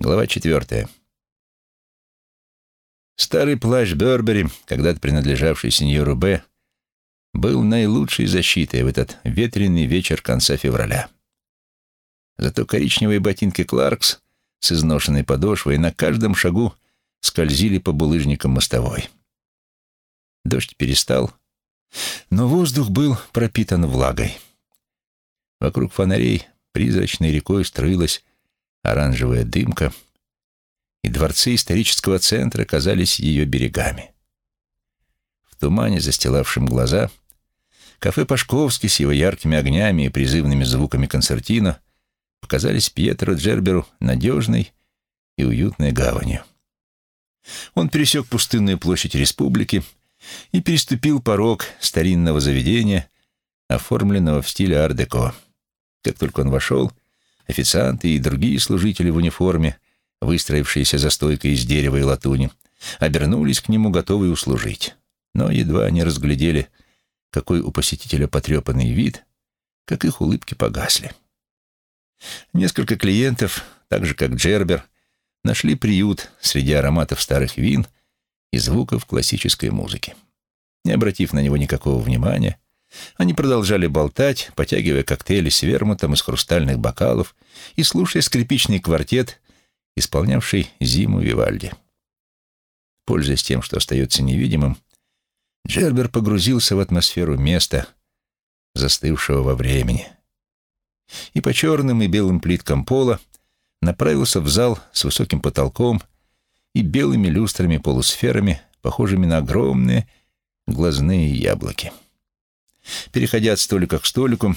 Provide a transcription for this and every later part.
Глава четвертая. Старый плащ Бербери, когда-то принадлежавший сеньору Б, был наилучшей защитой в этот ветреный вечер конца февраля. Зато коричневые ботинки Кларкс с изношенной подошвой на каждом шагу скользили по булыжникам мостовой. Дождь перестал, но воздух был пропитан влагой. Вокруг фонарей призрачной рекой струилась оранжевая дымка, и дворцы исторического центра казались ее берегами. В тумане, застилавшем глаза, кафе Пашковский с его яркими огнями и призывными звуками концертино показались Пьетро Джерберу надежной и уютной гаванью. Он пересек пустынную площадь республики и переступил порог старинного заведения, оформленного в стиле ар-деко. Как только он вошел, Официанты и другие служители в униформе, выстроившиеся за стойкой из дерева и латуни, обернулись к нему, готовые услужить. Но едва они разглядели, какой у посетителя потрепанный вид, как их улыбки погасли. Несколько клиентов, так же как Джербер, нашли приют среди ароматов старых вин и звуков классической музыки. Не обратив на него никакого внимания, они продолжали болтать, потягивая коктейли с вермутом из хрустальных бокалов и слушая скрипичный квартет, исполнявший зиму Вивальди. Пользуясь тем, что остается невидимым, Джербер погрузился в атмосферу места, застывшего во времени, и по черным и белым плиткам пола направился в зал с высоким потолком и белыми люстрами-полусферами, похожими на огромные глазные яблоки. Переходя от столика к столику,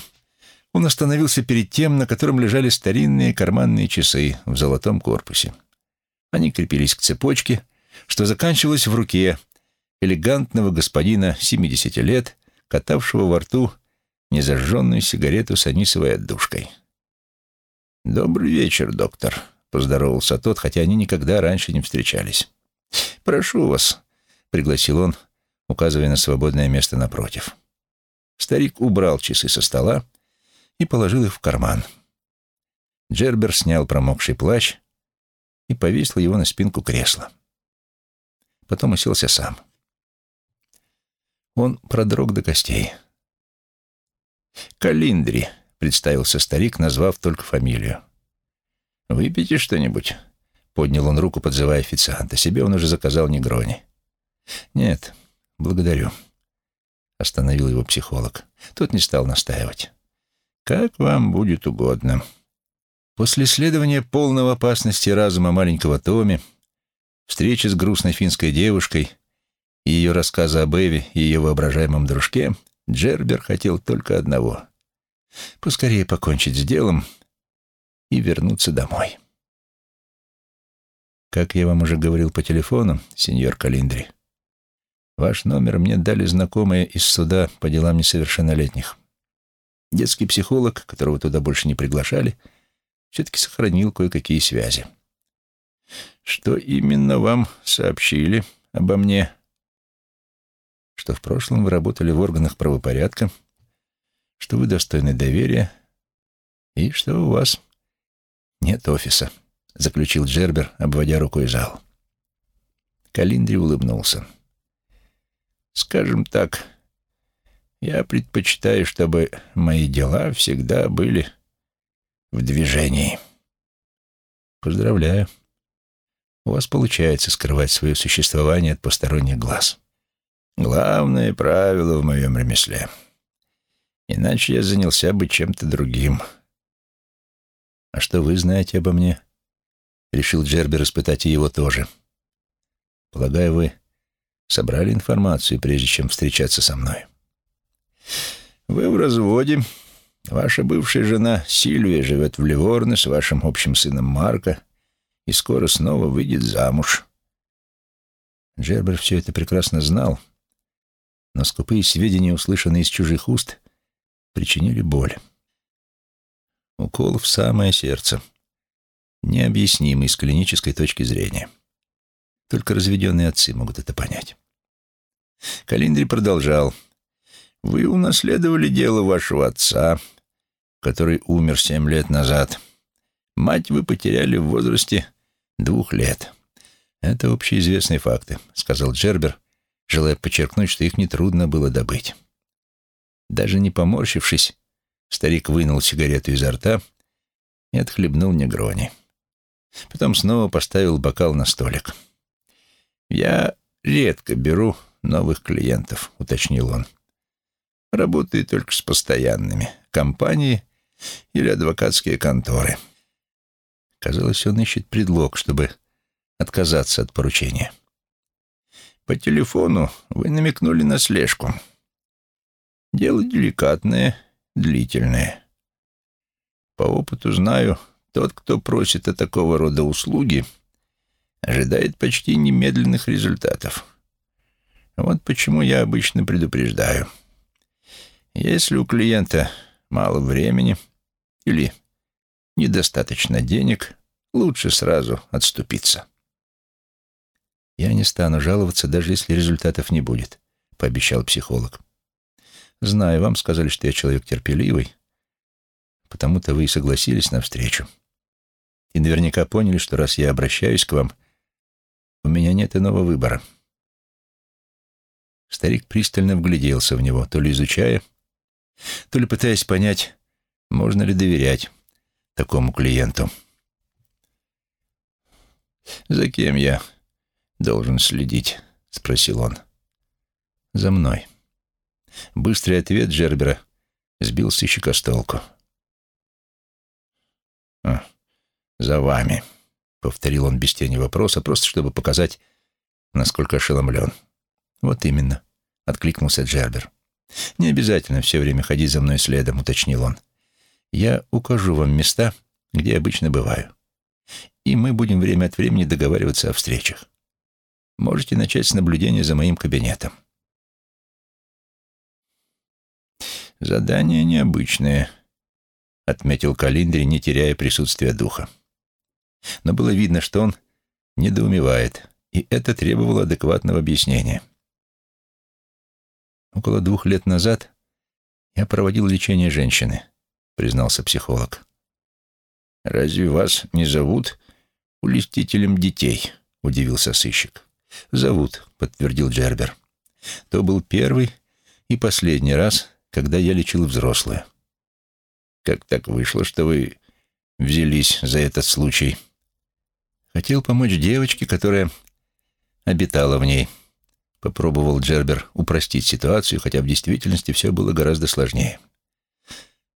он остановился перед тем, на котором лежали старинные карманные часы в золотом корпусе. Они крепились к цепочке, что заканчивалось в руке элегантного господина 70 лет, катавшего во рту незажженную сигарету с анисовой отдушкой. «Добрый вечер, доктор», — поздоровался тот, хотя они никогда раньше не встречались. «Прошу вас», — пригласил он, указывая на свободное место напротив. Старик убрал часы со стола и положил их в карман. Джербер снял промокший плащ и повесил его на спинку кресла. Потом уселся сам. Он продрог до костей. «Калиндри», — представился старик, назвав только фамилию. «Выпейте что-нибудь?» — поднял он руку, подзывая официанта. Себе он уже заказал негрони. «Нет, благодарю». Остановил его психолог. Тот не стал настаивать. «Как вам будет угодно». После следования полного опасности разума маленького Томи, встречи с грустной финской девушкой и ее рассказа об Эве и ее воображаемом дружке, Джербер хотел только одного — поскорее покончить с делом и вернуться домой. Как я вам уже говорил по телефону, сеньор Калиндри, Ваш номер мне дали знакомые из суда по делам несовершеннолетних. Детский психолог, которого туда больше не приглашали, все-таки сохранил кое-какие связи. Что именно вам сообщили обо мне? Что в прошлом вы работали в органах правопорядка, что вы достойны доверия и что у вас нет офиса, заключил Джербер, обводя рукой зал. Калиндри улыбнулся. Скажем так, я предпочитаю, чтобы мои дела всегда были в движении. Поздравляю. У вас получается скрывать свое существование от посторонних глаз. Главное правило в моем ремесле. Иначе я занялся бы чем-то другим. А что вы знаете обо мне? Решил Джербер испытать и его тоже. Полагаю, вы собрали информацию, прежде чем встречаться со мной. Вы в разводе. Ваша бывшая жена Сильвия живет в Ливорне с вашим общим сыном Марко и скоро снова выйдет замуж. Джербер все это прекрасно знал, но скупые сведения, услышанные из чужих уст, причинили боль. Укол в самое сердце, необъяснимый с клинической точки зрения. Только разведенные отцы могут это понять. Калиндри продолжал. «Вы унаследовали дело вашего отца, который умер семь лет назад. Мать вы потеряли в возрасте Двух лет. Это общеизвестные факты, сказал Джербер, желая подчеркнуть, что их нетрудно было добыть. Даже не поморщившись, старик вынул сигарету изо рта и отхлебнул негрони. Потом снова поставил бокал на столик. «Я редко беру новых клиентов», — уточнил он. «Работаю только с постоянными. Компании или адвокатские конторы». Казалось, он ищет предлог, чтобы отказаться от поручения. «По телефону вы намекнули на слежку. Дело деликатное, длительное. По опыту знаю, тот, кто просит о такого рода услуги, ожидает почти немедленных результатов. Вот почему я обычно предупреждаю. Если у клиента мало времени или недостаточно денег, лучше сразу отступиться. «Я не стану жаловаться, даже если результатов не будет», — пообещал психолог. «Знаю, вам сказали, что я человек терпеливый, потому-то вы и согласились на встречу. И наверняка поняли, что раз я обращаюсь к вам, нет иного выбора». Старик пристально вгляделся в него, то ли изучая, то ли пытаясь понять, можно ли доверять такому клиенту. «За кем я должен следить?» — спросил он. «За мной». Быстрый ответ Джербера сбил сыщика с толку. «А, «За вами», — повторил он без тени вопроса, просто чтобы показать, насколько ошеломлен. «Вот именно», — откликнулся Джербер. «Не обязательно все время ходить за мной следом», — уточнил он. «Я укажу вам места, где обычно бываю. И мы будем время от времени договариваться о встречах. Можете начать с наблюдения за моим кабинетом». «Задание необычное», — отметил Калиндри, не теряя присутствия духа. Но было видно, что он недоумевает, и это требовало адекватного объяснения. Около двух лет назад я проводил лечение женщины, признался психолог. Разве вас не зовут улестителем детей? удивился сыщик. Зовут, подтвердил Джербер. То был первый и последний раз, когда я лечил взрослую. Как так вышло, что вы взялись за этот случай? Хотел помочь девочке, которая обитала в ней. Попробовал Джербер упростить ситуацию, хотя в действительности все было гораздо сложнее.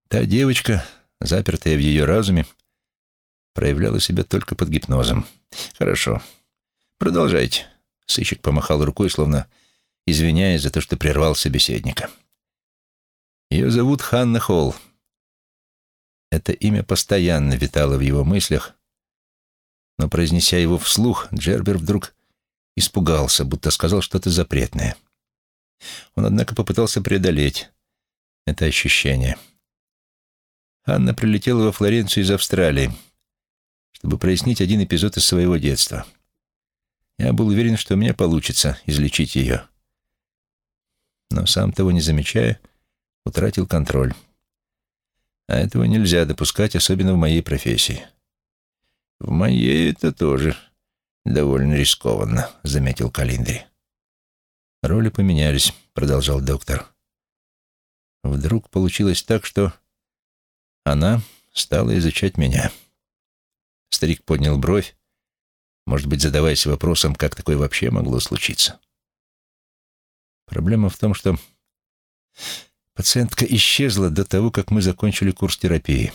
Та девочка, запертая в ее разуме, проявляла себя только под гипнозом. «Хорошо. Продолжайте». Сыщик помахал рукой, словно извиняясь за то, что прервал собеседника. Ее зовут Ханна Холл. Это имя постоянно витало в его мыслях, но, произнеся его вслух, Джербер вдруг испугался, будто сказал что-то запретное. Он, однако, попытался преодолеть это ощущение. Анна прилетела во Флоренцию из Австралии, чтобы прояснить один эпизод из своего детства. Я был уверен, что у меня получится излечить ее. Но сам того не замечая, утратил контроль. А этого нельзя допускать, особенно в моей профессии. В моей это тоже довольно рискованно», — заметил Калиндри. «Роли поменялись», — продолжал доктор. «Вдруг получилось так, что она стала изучать меня». Старик поднял бровь, может быть, задаваясь вопросом, как такое вообще могло случиться. Проблема в том, что пациентка исчезла до того, как мы закончили курс терапии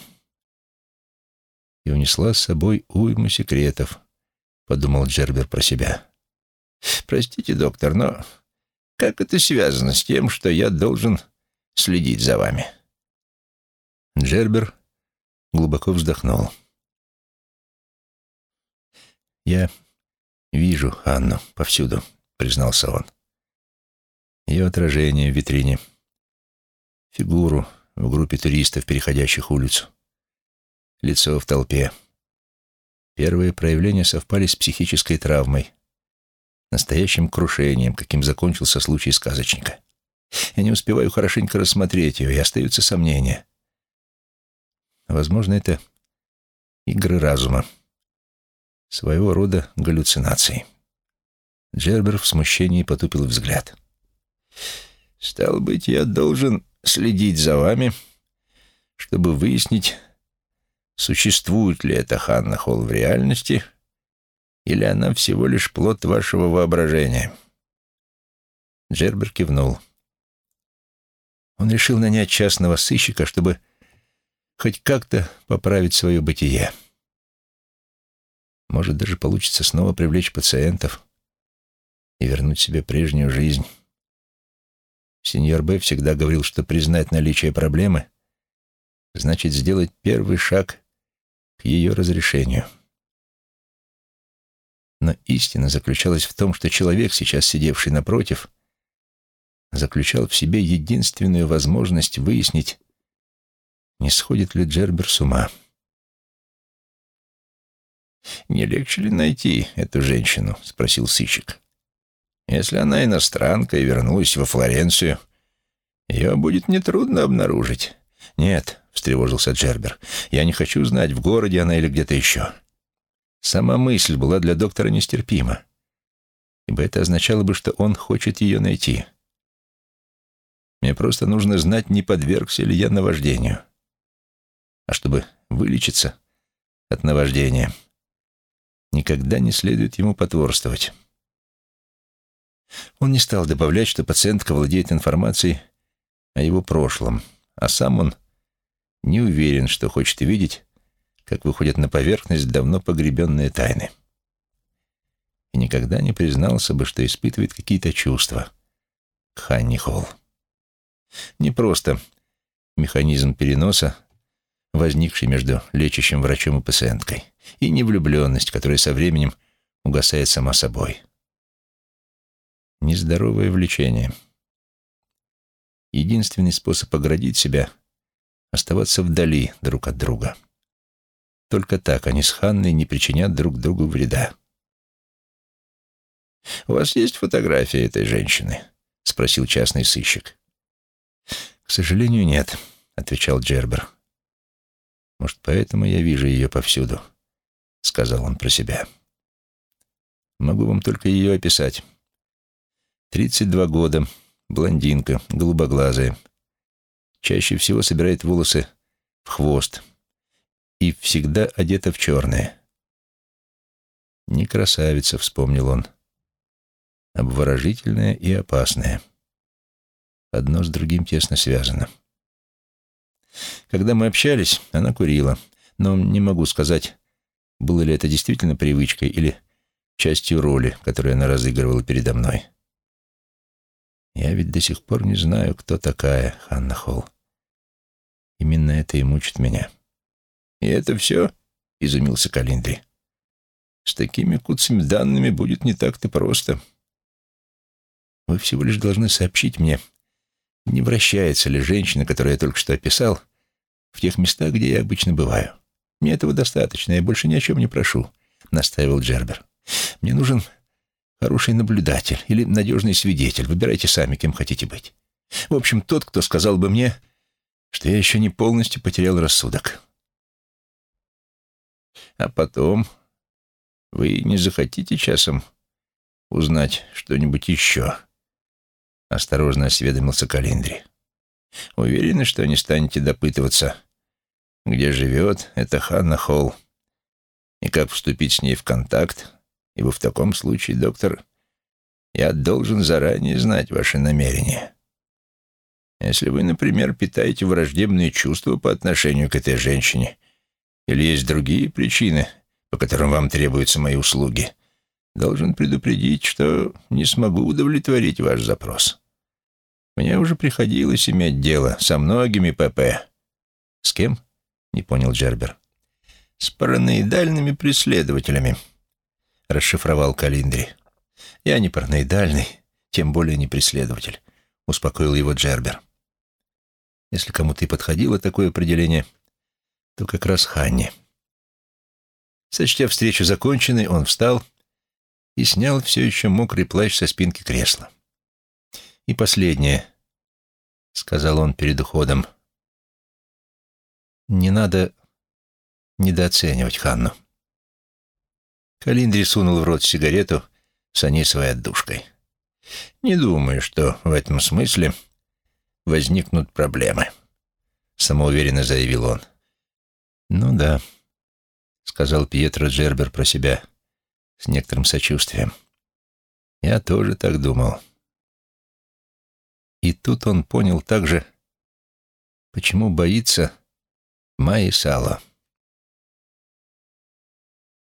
и унесла с собой уйму секретов, — подумал Джербер про себя. «Простите, доктор, но как это связано с тем, что я должен следить за вами?» Джербер глубоко вздохнул. «Я вижу Анну повсюду», — признался он. Ее отражение в витрине, фигуру в группе туристов, переходящих улицу, лицо в толпе. Первые проявления совпали с психической травмой, настоящим крушением, каким закончился случай сказочника. Я не успеваю хорошенько рассмотреть ее, и остаются сомнения. Возможно, это игры разума. Своего рода галлюцинации. Джербер в смущении потупил взгляд. «Стал быть, я должен следить за вами, чтобы выяснить, существует ли эта Ханна Холл в реальности, или она всего лишь плод вашего воображения». Джербер кивнул. Он решил нанять частного сыщика, чтобы хоть как-то поправить свое бытие. Может, даже получится снова привлечь пациентов и вернуть себе прежнюю жизнь. Сеньор Б. всегда говорил, что признать наличие проблемы значит сделать первый шаг ее разрешению. Но истина заключалась в том, что человек, сейчас сидевший напротив, заключал в себе единственную возможность выяснить, не сходит ли Джербер с ума. «Не легче ли найти эту женщину?» — спросил сыщик. «Если она иностранка и вернулась во Флоренцию, ее будет нетрудно обнаружить». «Нет», — встревожился Джербер, — «я не хочу знать, в городе она или где-то еще». Сама мысль была для доктора нестерпима, ибо это означало бы, что он хочет ее найти. Мне просто нужно знать, не подвергся ли я наваждению. А чтобы вылечиться от наваждения, никогда не следует ему потворствовать. Он не стал добавлять, что пациентка владеет информацией о его прошлом, а сам он не уверен, что хочет видеть, как выходят на поверхность давно погребенные тайны. И никогда не признался бы, что испытывает какие-то чувства к Ханни Холл. Не просто механизм переноса, возникший между лечащим врачом и пациенткой, и не влюбленность, которая со временем угасает сама собой. Нездоровое влечение. Единственный способ оградить себя — оставаться вдали друг от друга. Только так они с Ханной не причинят друг другу вреда. «У вас есть фотография этой женщины?» — спросил частный сыщик. «К сожалению, нет», — отвечал Джербер. «Может, поэтому я вижу ее повсюду», — сказал он про себя. «Могу вам только ее описать. Тридцать два года, блондинка, голубоглазая. Чаще всего собирает волосы в хвост и всегда одета в черное. Не красавица, вспомнил он. Обворожительная и опасная одно с другим тесно связано. Когда мы общались, она курила, но не могу сказать, было ли это действительно привычкой или частью роли, которую она разыгрывала передо мной. Я ведь до сих пор не знаю, кто такая Ханна Холл. Именно это и мучит меня. «И это все?» — изумился Калиндри. «С такими куцами данными будет не так-то просто. Вы всего лишь должны сообщить мне, не вращается ли женщина, которую я только что описал, в тех местах, где я обычно бываю. Мне этого достаточно, я больше ни о чем не прошу», — настаивал Джербер. «Мне нужен хороший наблюдатель или надежный свидетель. Выбирайте сами, кем хотите быть. В общем, тот, кто сказал бы мне, что я еще не полностью потерял рассудок». «А потом вы не захотите часом узнать что-нибудь еще?» Осторожно осведомился Калиндри. Уверены, что не станете допытываться, где живет эта Ханна Холл, и как вступить с ней в контакт, ибо в таком случае, доктор, я должен заранее знать ваши намерения. Если вы, например, питаете враждебные чувства по отношению к этой женщине, или есть другие причины, по которым вам требуются мои услуги, должен предупредить, что не смогу удовлетворить ваш запрос. Мне уже приходилось иметь дело со многими ПП. С кем? Не понял Джербер. С параноидальными преследователями, расшифровал Калиндри. Я не параноидальный, тем более не преследователь, успокоил его Джербер. Если кому-то и подходило такое определение, то как раз Ханни. Сочтя встречу законченной, он встал и снял все еще мокрый плащ со спинки кресла. И последнее, — сказал он перед уходом. Не надо недооценивать Ханну. Калиндри сунул в рот сигарету с анисовой отдушкой. «Не думаю, что в этом смысле возникнут проблемы», — самоуверенно заявил он. «Ну да», — сказал Пьетро Джербер про себя с некоторым сочувствием. «Я тоже так думал». И тут он понял также, почему боится Майи Сало.